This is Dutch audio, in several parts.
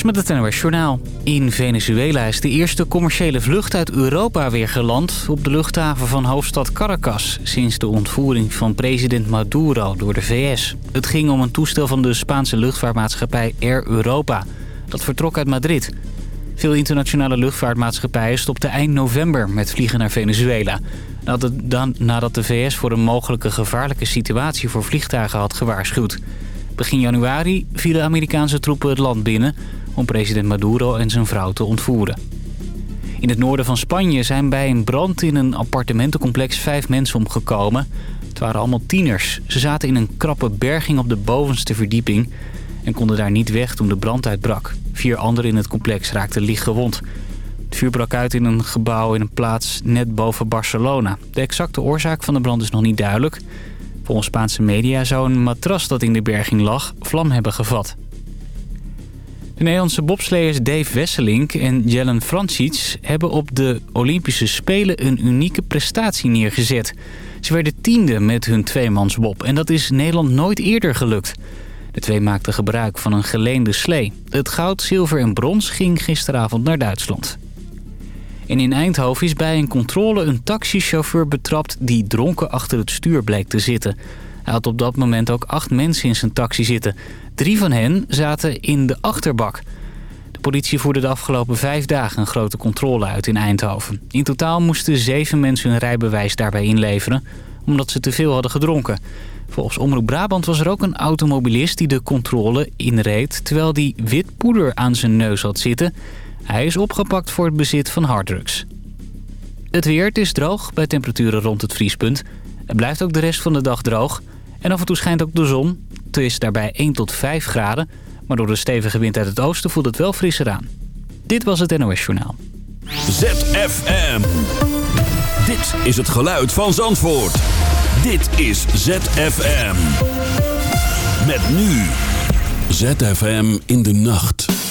Cebers met het NOS Journaal. In Venezuela is de eerste commerciële vlucht uit Europa weer geland... op de luchthaven van hoofdstad Caracas... sinds de ontvoering van president Maduro door de VS. Het ging om een toestel van de Spaanse luchtvaartmaatschappij Air Europa. Dat vertrok uit Madrid. Veel internationale luchtvaartmaatschappijen stopten eind november met vliegen naar Venezuela... nadat de VS voor een mogelijke gevaarlijke situatie voor vliegtuigen had gewaarschuwd. Begin januari vielen Amerikaanse troepen het land binnen... om president Maduro en zijn vrouw te ontvoeren. In het noorden van Spanje zijn bij een brand in een appartementencomplex vijf mensen omgekomen. Het waren allemaal tieners. Ze zaten in een krappe berging op de bovenste verdieping... en konden daar niet weg toen de brand uitbrak. Vier anderen in het complex raakten licht gewond. Het vuur brak uit in een gebouw in een plaats net boven Barcelona. De exacte oorzaak van de brand is nog niet duidelijk... Volgens Spaanse media zou een matras dat in de berging lag vlam hebben gevat. De Nederlandse bobsleers Dave Wesselink en Jellen Francic hebben op de Olympische Spelen een unieke prestatie neergezet. Ze werden tiende met hun tweemansbob en dat is Nederland nooit eerder gelukt. De twee maakten gebruik van een geleende slee. Het goud, zilver en brons ging gisteravond naar Duitsland. En in Eindhoven is bij een controle een taxichauffeur betrapt... die dronken achter het stuur bleek te zitten. Hij had op dat moment ook acht mensen in zijn taxi zitten. Drie van hen zaten in de achterbak. De politie voerde de afgelopen vijf dagen een grote controle uit in Eindhoven. In totaal moesten zeven mensen hun rijbewijs daarbij inleveren... omdat ze te veel hadden gedronken. Volgens Omroep Brabant was er ook een automobilist die de controle inreed... terwijl die wit poeder aan zijn neus had zitten... Hij is opgepakt voor het bezit van harddrugs. Het weer, het is droog bij temperaturen rond het vriespunt. Het blijft ook de rest van de dag droog. En af en toe schijnt ook de zon. Het is daarbij 1 tot 5 graden. Maar door de stevige wind uit het oosten voelt het wel frisser aan. Dit was het NOS Journaal. ZFM. Dit is het geluid van Zandvoort. Dit is ZFM. Met nu. ZFM in de nacht.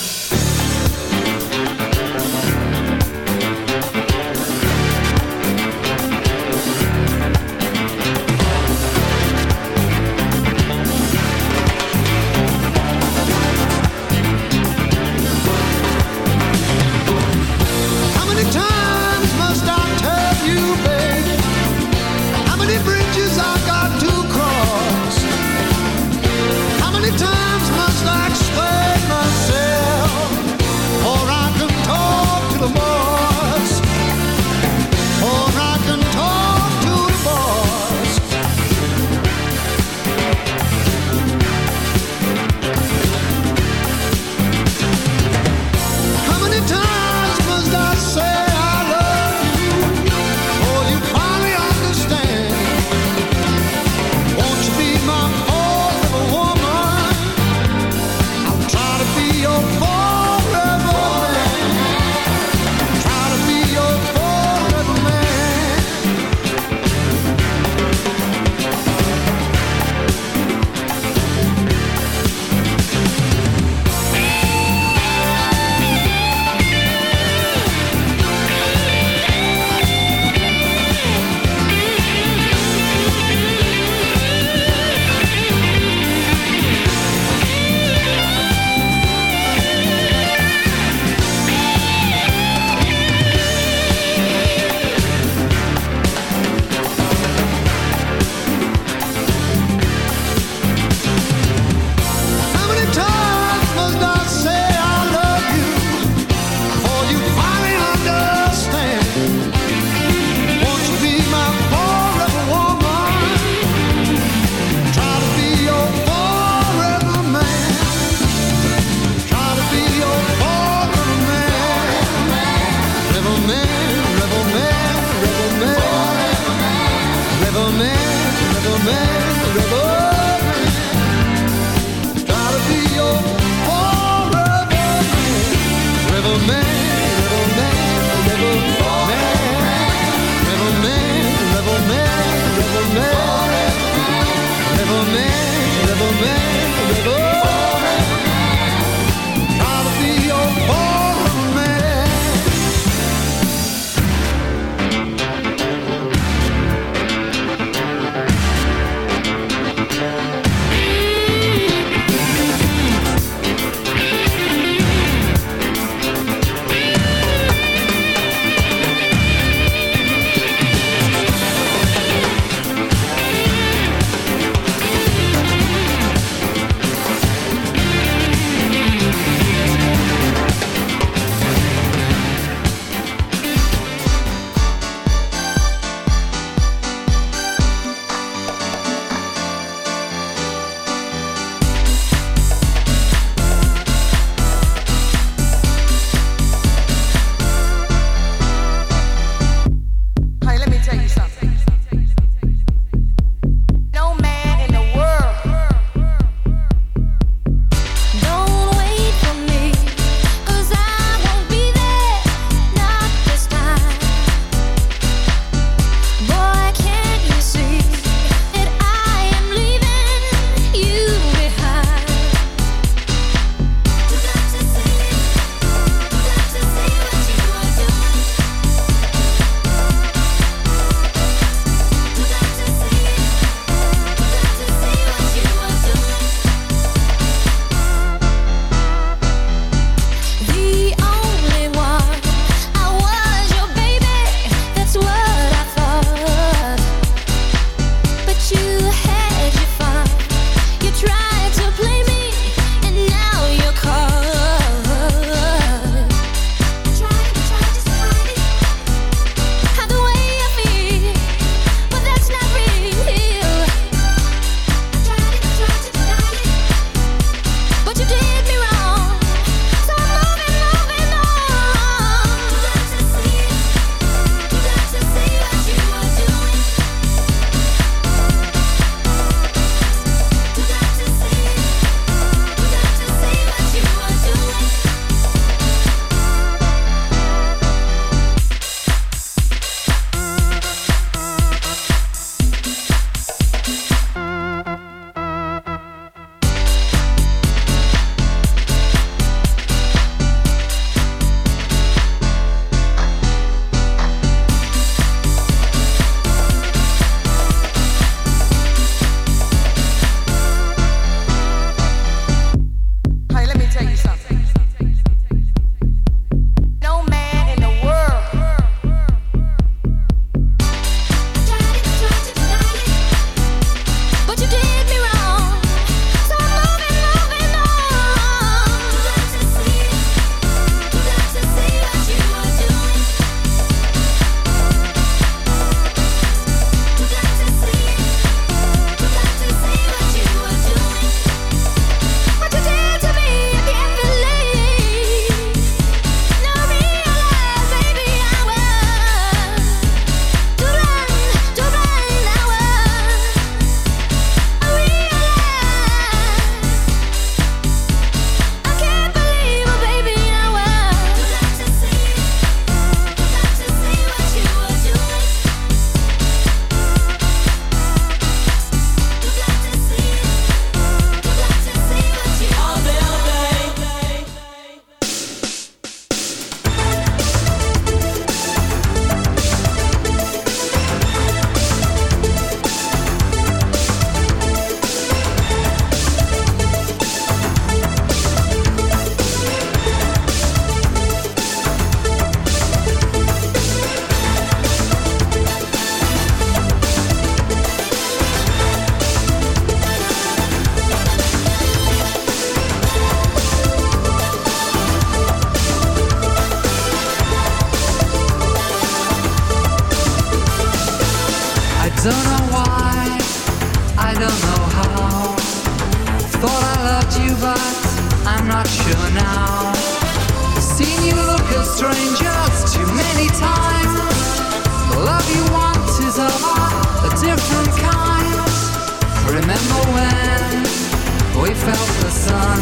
sun,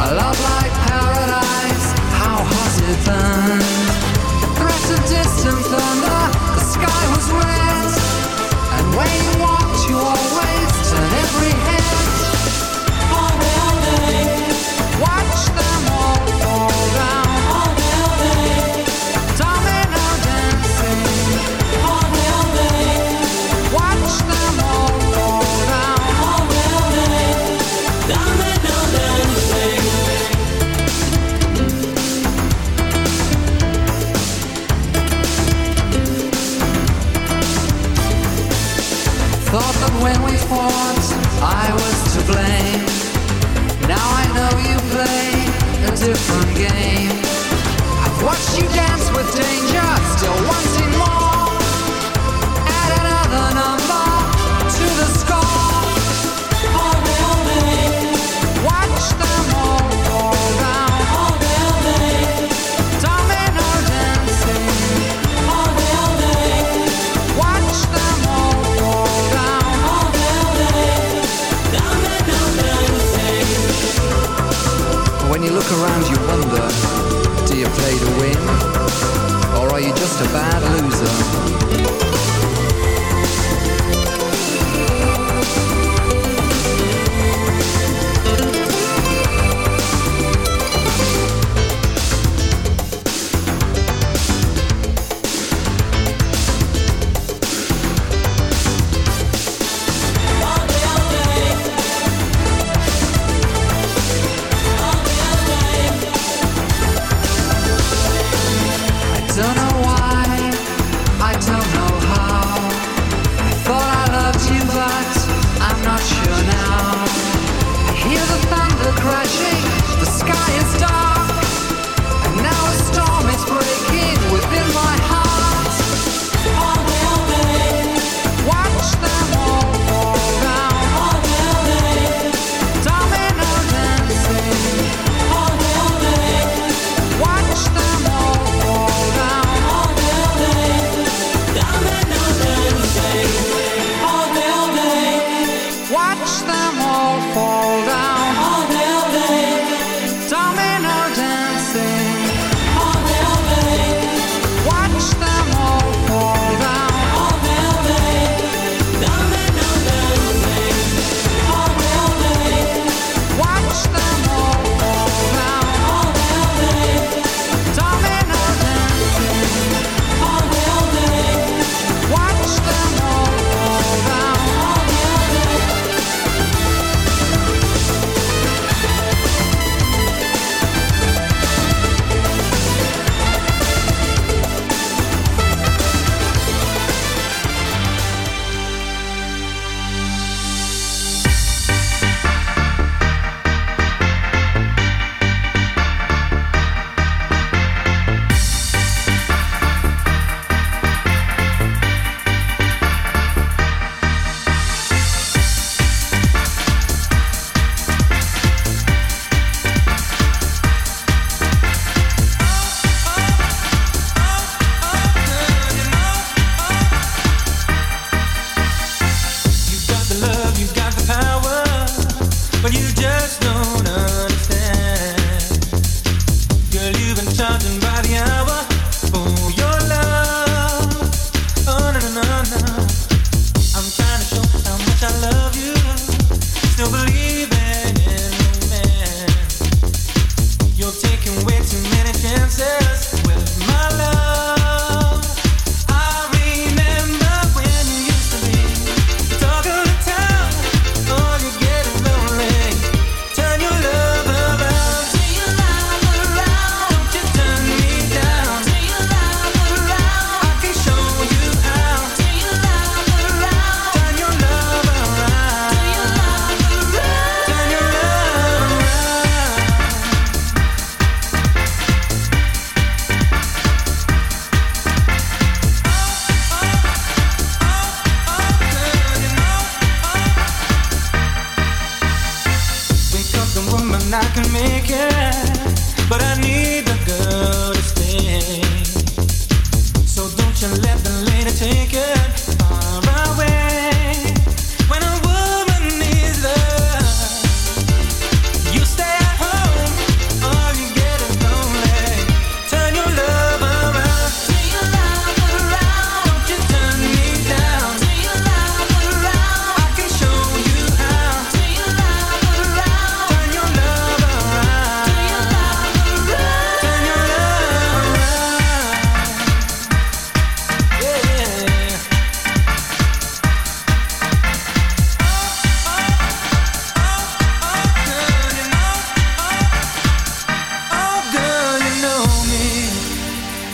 a love like paradise. game. I've watched you dance with danger, still one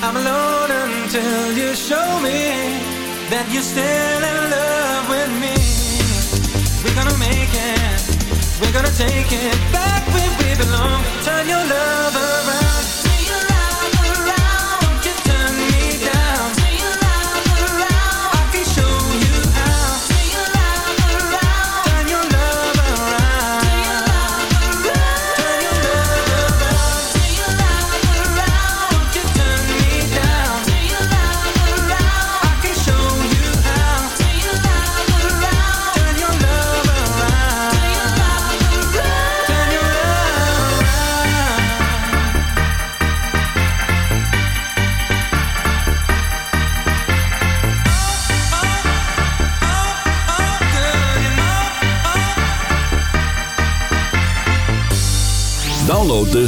I'm alone until you show me that you're still in love with me. We're gonna make it, we're gonna take it back where we belong. Turn your love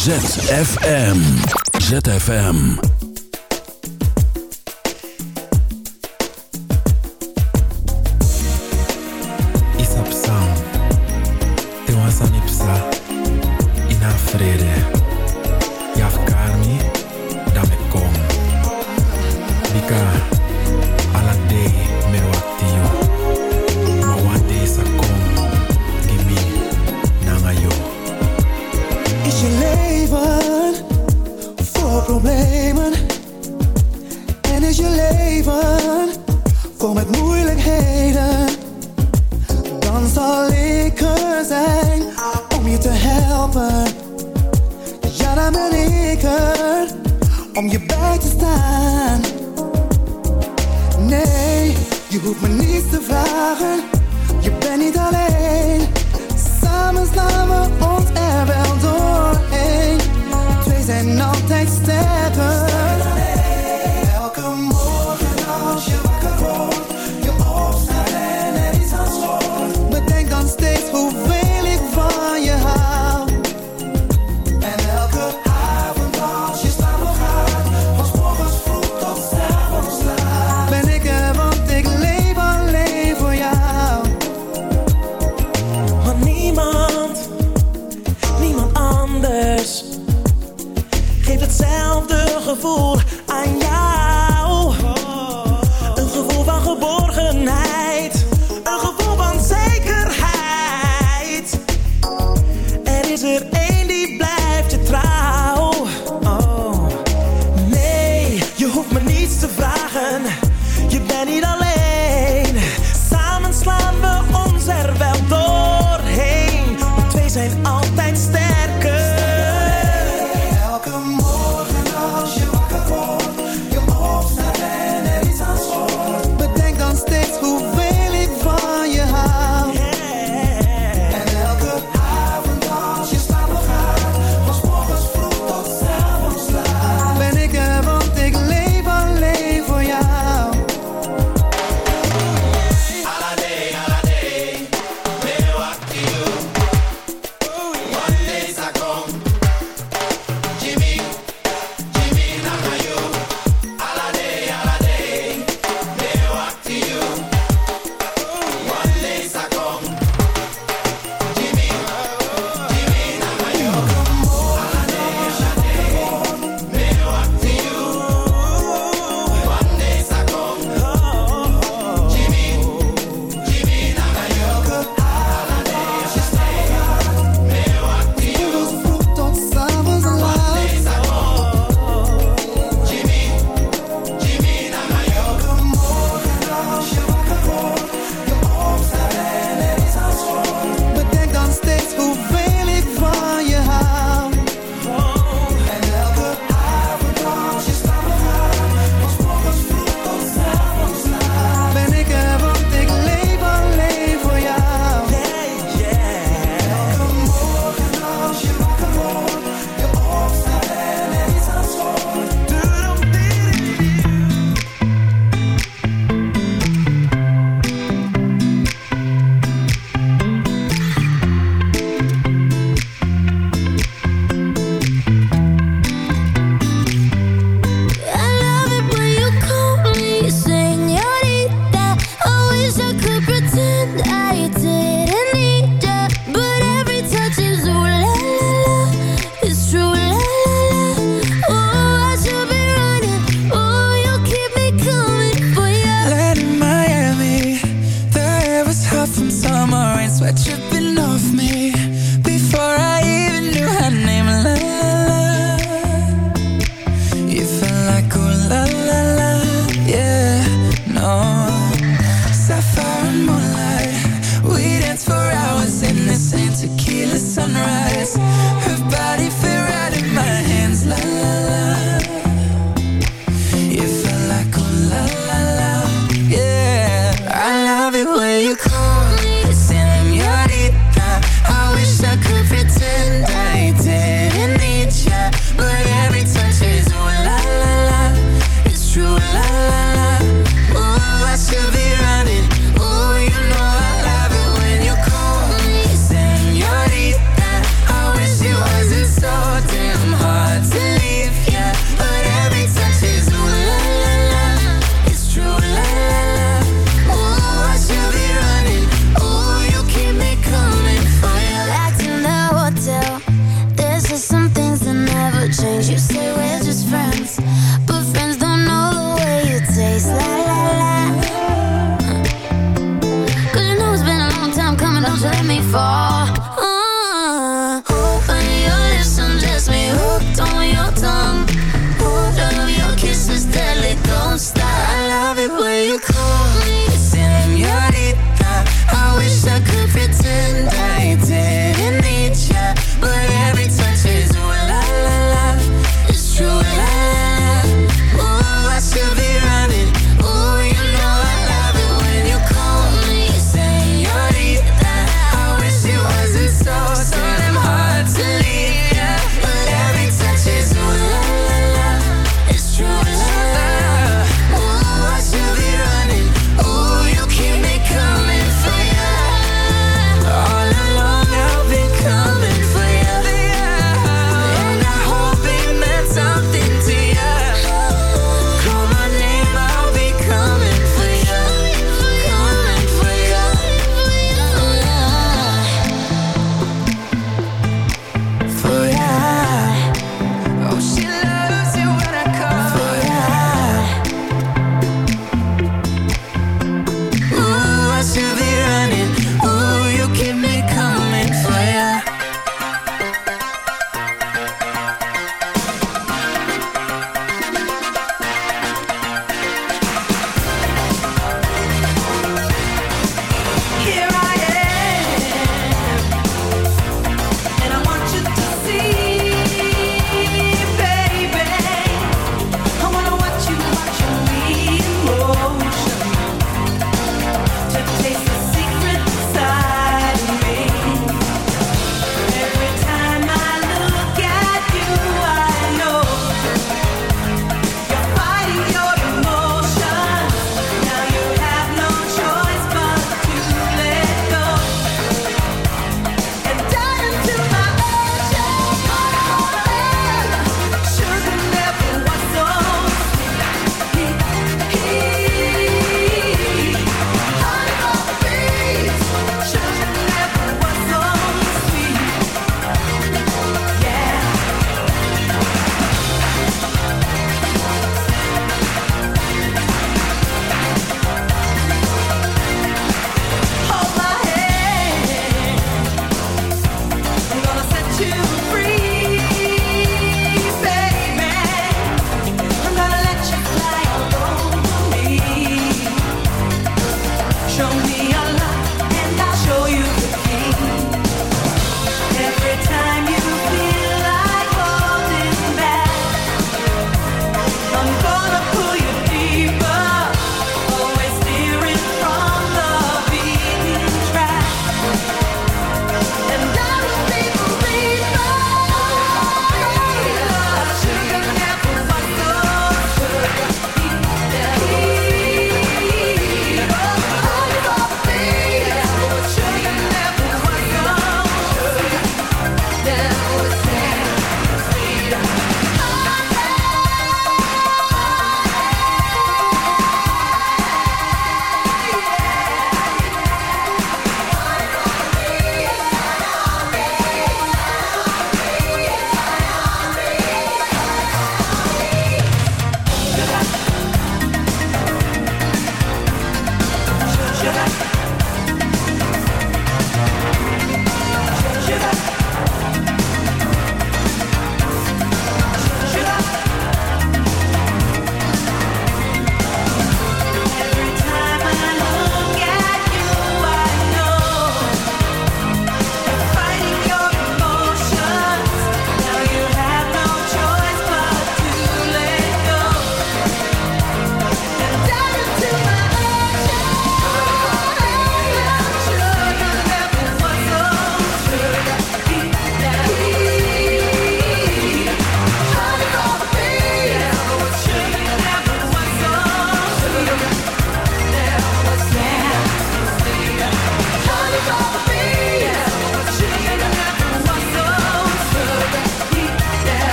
ZFM. ZFM.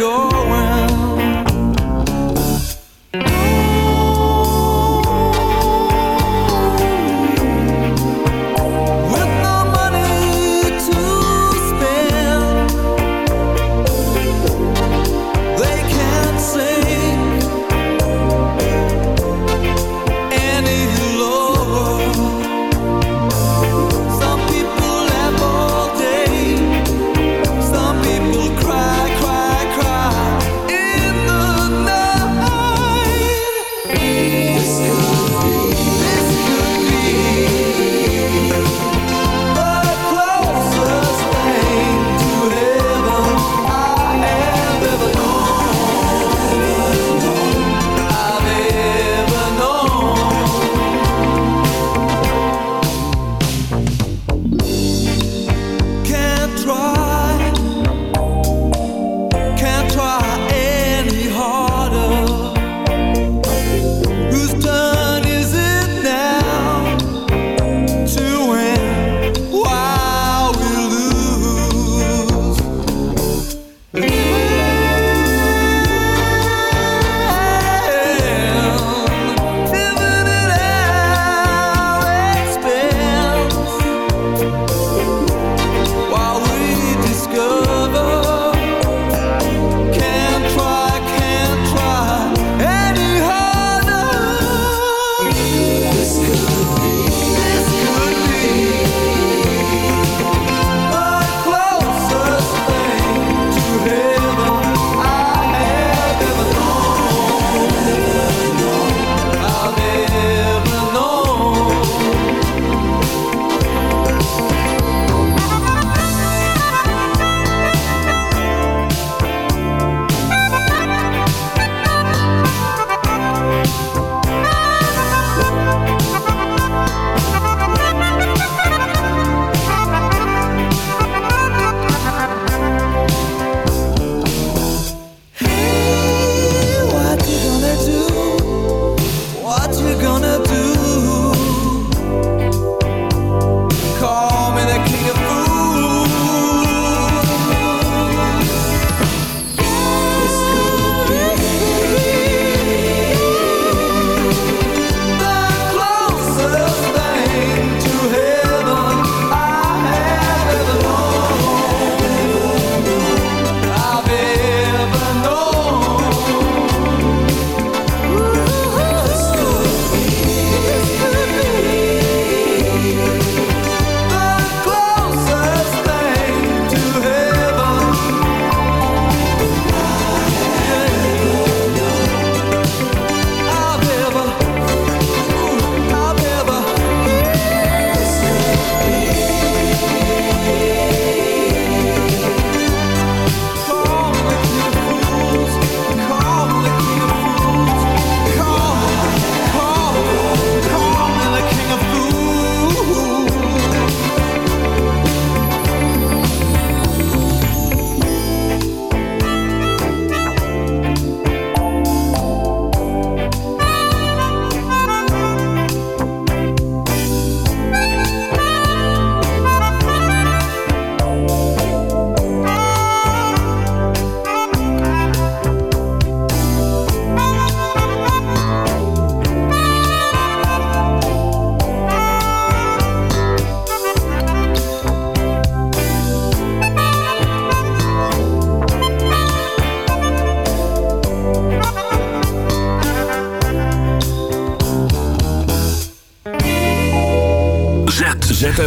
door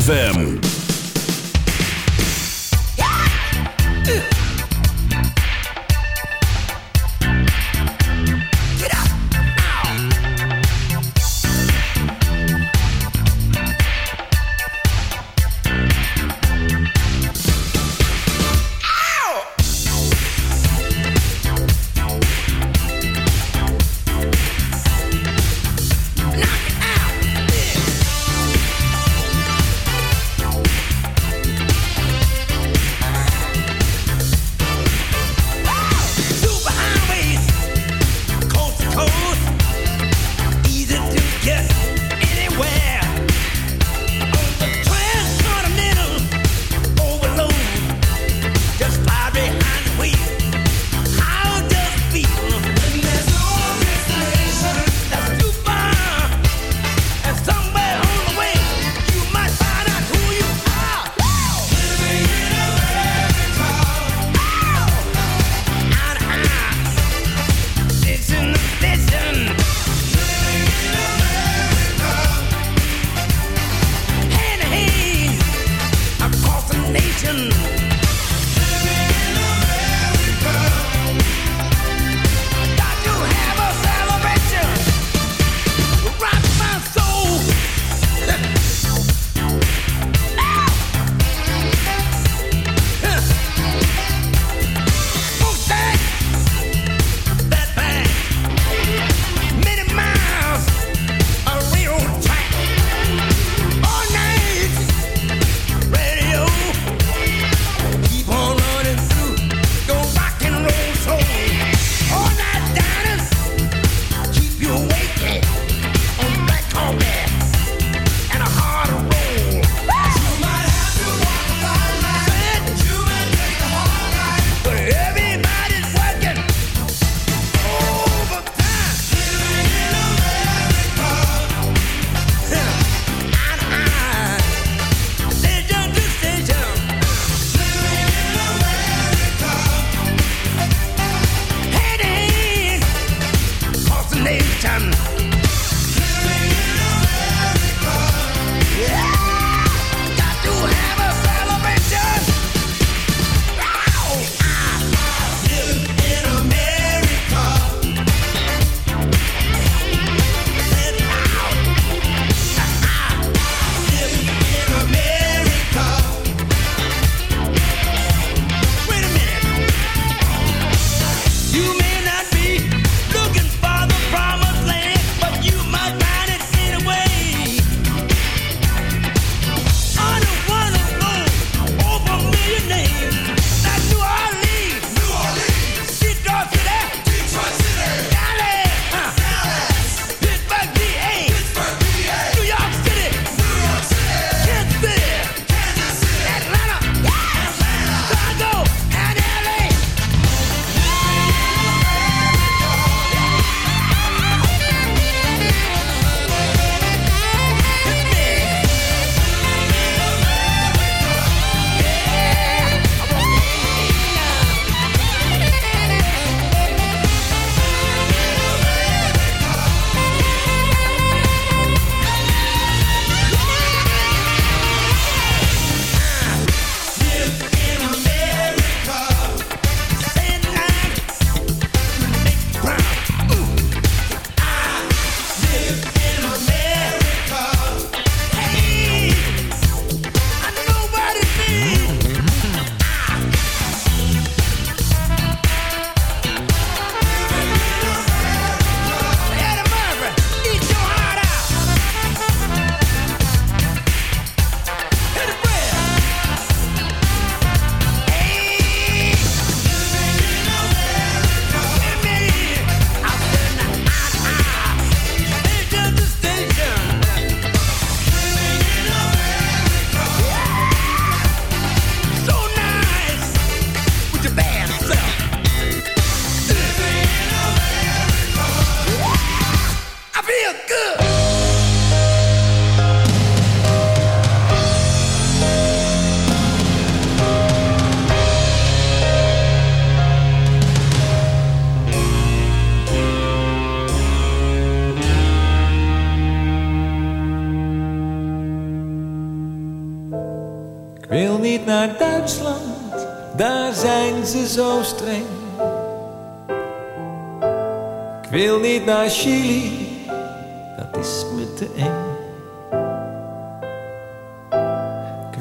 ZFM.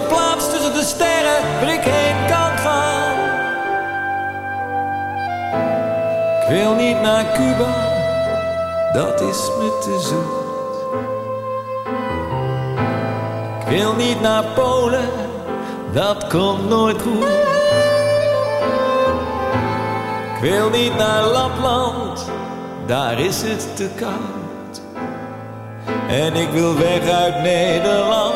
Een plaats tussen de sterren waar ik heen kan gaan? Ik wil niet naar Cuba, dat is me te zoet. Ik wil niet naar Polen, dat komt nooit goed. Ik wil niet naar Lapland, daar is het te koud. En ik wil weg uit Nederland,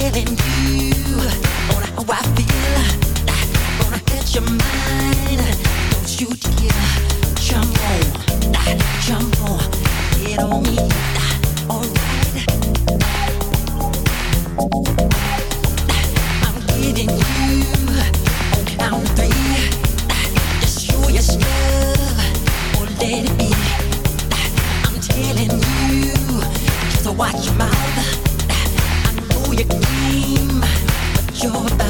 Telling you on how I feel. Gonna catch your mind, don't you dare jump on, jump on, get on me, alright. I'm you on. Just show your stuff or let it be. I'm telling you, watch your mouth you dream, but you're